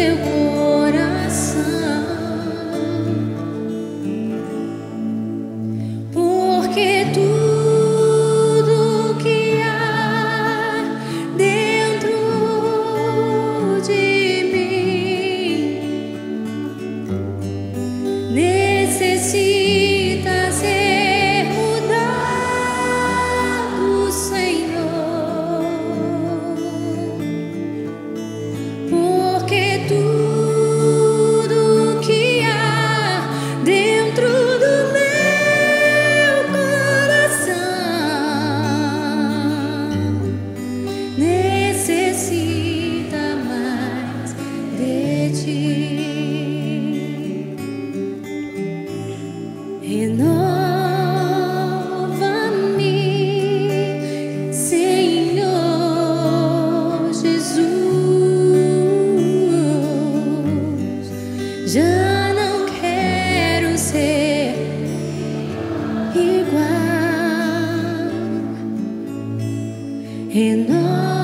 teu Já não quero ser igual. Renova.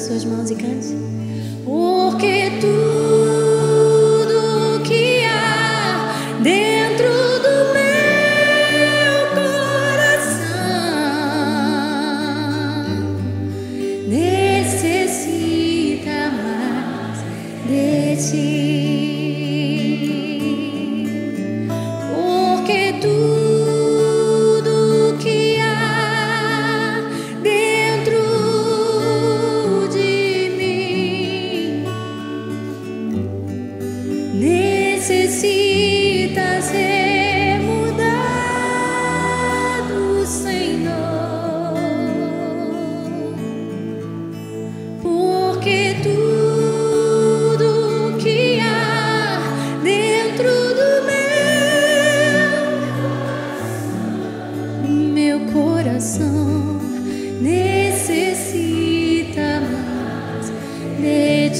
suas mãos e cante. Porque tudo que há dentro do meu coração necessita mais de ti.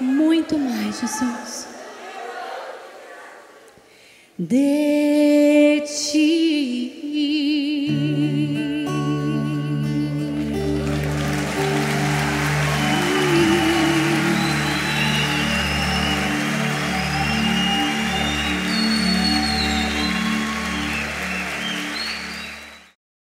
muito mais, Jesus. De ti.